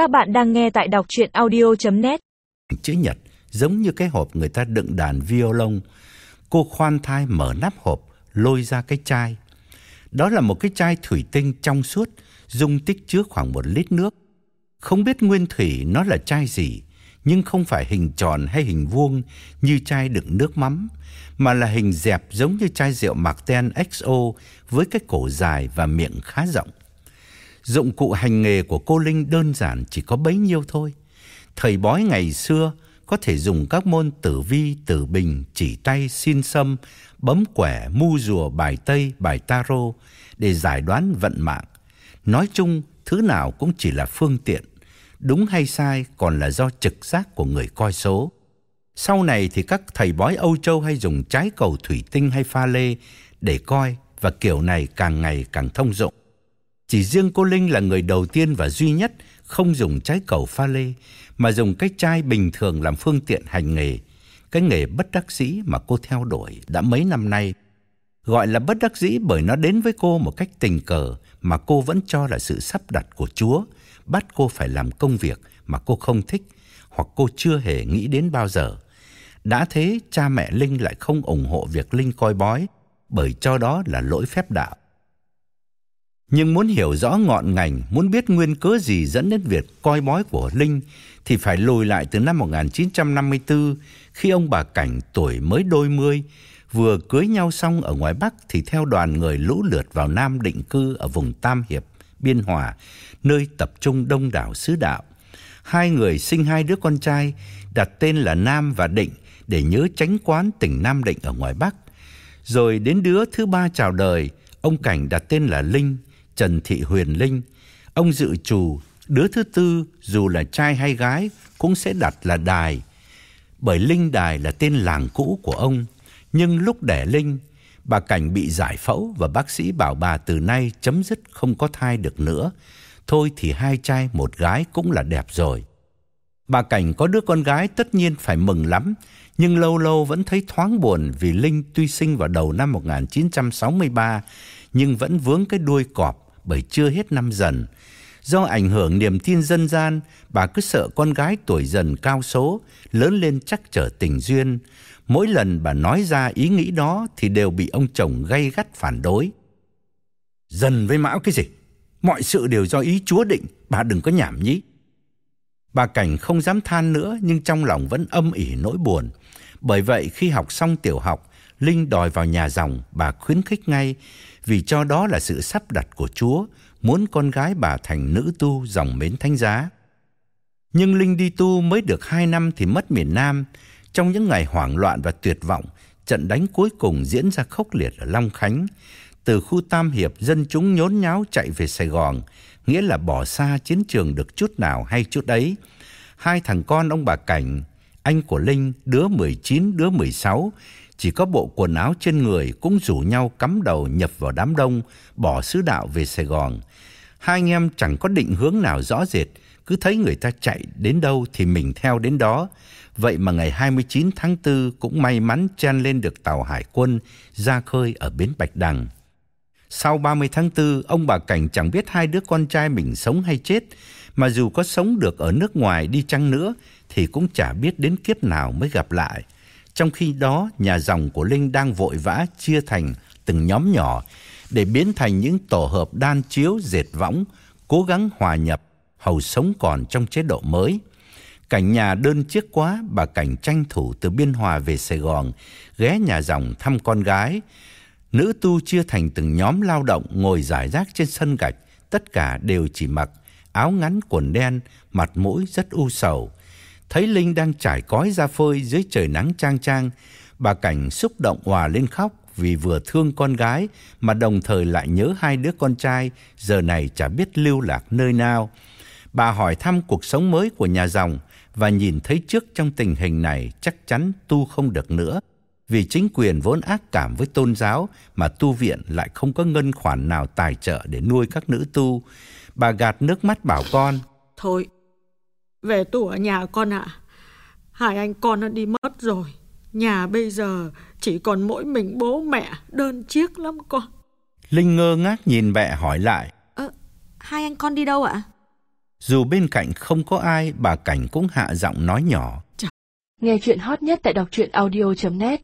Các bạn đang nghe tại đọc chuyện audio.net Chữ nhật giống như cái hộp người ta đựng đàn violon. Cô khoan thai mở nắp hộp, lôi ra cái chai. Đó là một cái chai thủy tinh trong suốt, dung tích chứa khoảng một lít nước. Không biết nguyên thủy nó là chai gì, nhưng không phải hình tròn hay hình vuông như chai đựng nước mắm, mà là hình dẹp giống như chai rượu Marten XO với cái cổ dài và miệng khá rộng. Dụng cụ hành nghề của cô Linh đơn giản chỉ có bấy nhiêu thôi. Thầy bói ngày xưa có thể dùng các môn tử vi, tử bình, chỉ tay, xin sâm, bấm quẻ, mu rùa, bài tây, bài tarot để giải đoán vận mạng. Nói chung, thứ nào cũng chỉ là phương tiện. Đúng hay sai còn là do trực giác của người coi số. Sau này thì các thầy bói Âu Châu hay dùng trái cầu thủy tinh hay pha lê để coi và kiểu này càng ngày càng thông dụng. Chỉ riêng cô Linh là người đầu tiên và duy nhất không dùng trái cầu pha lê mà dùng cái chai bình thường làm phương tiện hành nghề, cái nghề bất đắc dĩ mà cô theo đuổi đã mấy năm nay. Gọi là bất đắc dĩ bởi nó đến với cô một cách tình cờ mà cô vẫn cho là sự sắp đặt của Chúa, bắt cô phải làm công việc mà cô không thích hoặc cô chưa hề nghĩ đến bao giờ. Đã thế, cha mẹ Linh lại không ủng hộ việc Linh coi bói bởi cho đó là lỗi phép đạo. Nhưng muốn hiểu rõ ngọn ngành, muốn biết nguyên cớ gì dẫn đến việc coi bói của Linh thì phải lùi lại từ năm 1954 khi ông bà Cảnh tuổi mới đôi mươi vừa cưới nhau xong ở ngoài Bắc thì theo đoàn người lũ lượt vào Nam định cư ở vùng Tam Hiệp, Biên Hòa, nơi tập trung đông đảo sứ đạo. Hai người sinh hai đứa con trai đặt tên là Nam và Định để nhớ tránh quán tỉnh Nam Định ở ngoài Bắc. Rồi đến đứa thứ ba chào đời, ông Cảnh đặt tên là Linh Trần Thị Huyền Linh. Ông dự trù đứa thứ tư dù là trai hay gái cũng sẽ đặt là Đài. Bởi Linh Đài là tên làng cũ của ông. Nhưng lúc đẻ Linh, bà Cảnh bị giải phẫu và bác sĩ bảo bà từ nay chấm dứt không có thai được nữa. Thôi thì hai trai một gái cũng là đẹp rồi. Bà Cảnh có đứa con gái tất nhiên phải mừng lắm, nhưng lâu lâu vẫn thấy thoáng buồn vì Linh tuy sinh vào đầu năm 1963 nhưng vẫn vướng cái đuôi cọp bởi chưa hết năm dần. Do ảnh hưởng niềm tin dân gian, bà cứ sợ con gái tuổi dần cao số, lớn lên chắc trở tình duyên. Mỗi lần bà nói ra ý nghĩ đó thì đều bị ông chồng gay gắt phản đối. Dần với Mão cái gì? Mọi sự đều do ý Chúa định, bà đừng có nhảm nhí. Bà Cảnh không dám than nữa nhưng trong lòng vẫn âm ỉ nỗi buồn. Bởi vậy khi học xong tiểu học, Linh đòi vào nhà dòng, bà khuyến khích ngay vì cho đó là sự sắp đặt của Chúa, muốn con gái bà thành nữ tu dòng mến thánh giá. Nhưng Linh đi tu mới được hai năm thì mất miền Nam. Trong những ngày hoảng loạn và tuyệt vọng, trận đánh cuối cùng diễn ra khốc liệt ở Long Khánh. Từ khu Tam Hiệp, dân chúng nhốn nháo chạy về Sài Gòn, nghĩa là bỏ xa chiến trường được chút nào hay chút ấy. Hai thằng con ông bà Cảnh, anh của Linh, đứa 19, đứa 16, chỉ có bộ quần áo trên người cũng rủ nhau cắm đầu nhập vào đám đông, bỏ sứ đạo về Sài Gòn. Hai anh em chẳng có định hướng nào rõ rệt, cứ thấy người ta chạy đến đâu thì mình theo đến đó. Vậy mà ngày 29 tháng 4 cũng may mắn chen lên được tàu hải quân ra khơi ở bến Bạch Đằng. Sau 30 tháng 4, ông bà Cảnh chẳng biết hai đứa con trai mình sống hay chết, mà dù có sống được ở nước ngoài đi chăng nữa thì cũng chả biết đến kiếp nào mới gặp lại. Trong khi đó, nhà dòng của Linh đang vội vã chia thành từng nhóm nhỏ để biến thành những tổ hợp đan chiếu dệt võng, cố gắng hòa nhập, hầu sống còn trong chế độ mới. Cảnh nhà đơn chiếc quá, bà Cảnh tranh thủ từ Biên Hòa về Sài Gòn, ghé nhà dòng thăm con gái. Nữ tu chia thành từng nhóm lao động ngồi giải rác trên sân gạch, tất cả đều chỉ mặc áo ngắn quần đen, mặt mũi rất u sầu. Thấy Linh đang trải cói ra phơi dưới trời nắng chang chang, bà Cảnh xúc động hòa lên khóc vì vừa thương con gái mà đồng thời lại nhớ hai đứa con trai giờ này chả biết lưu lạc nơi nào. Bà hỏi thăm cuộc sống mới của nhà dòng và nhìn thấy trước trong tình hình này chắc chắn tu không được nữa. Vì chính quyền vốn ác cảm với tôn giáo mà tu viện lại không có ngân khoản nào tài trợ để nuôi các nữ tu. Bà gạt nước mắt bảo con. Thôi, về tu ở nhà con ạ. À. Hai anh con nó đi mất rồi. Nhà bây giờ chỉ còn mỗi mình bố mẹ, đơn chiếc lắm con. Linh ngơ ngác nhìn mẹ hỏi lại. Ờ, hai anh con đi đâu ạ? Dù bên cạnh không có ai, bà Cảnh cũng hạ giọng nói nhỏ. Nghe chuyện hot nhất tại đọc truyện audio.net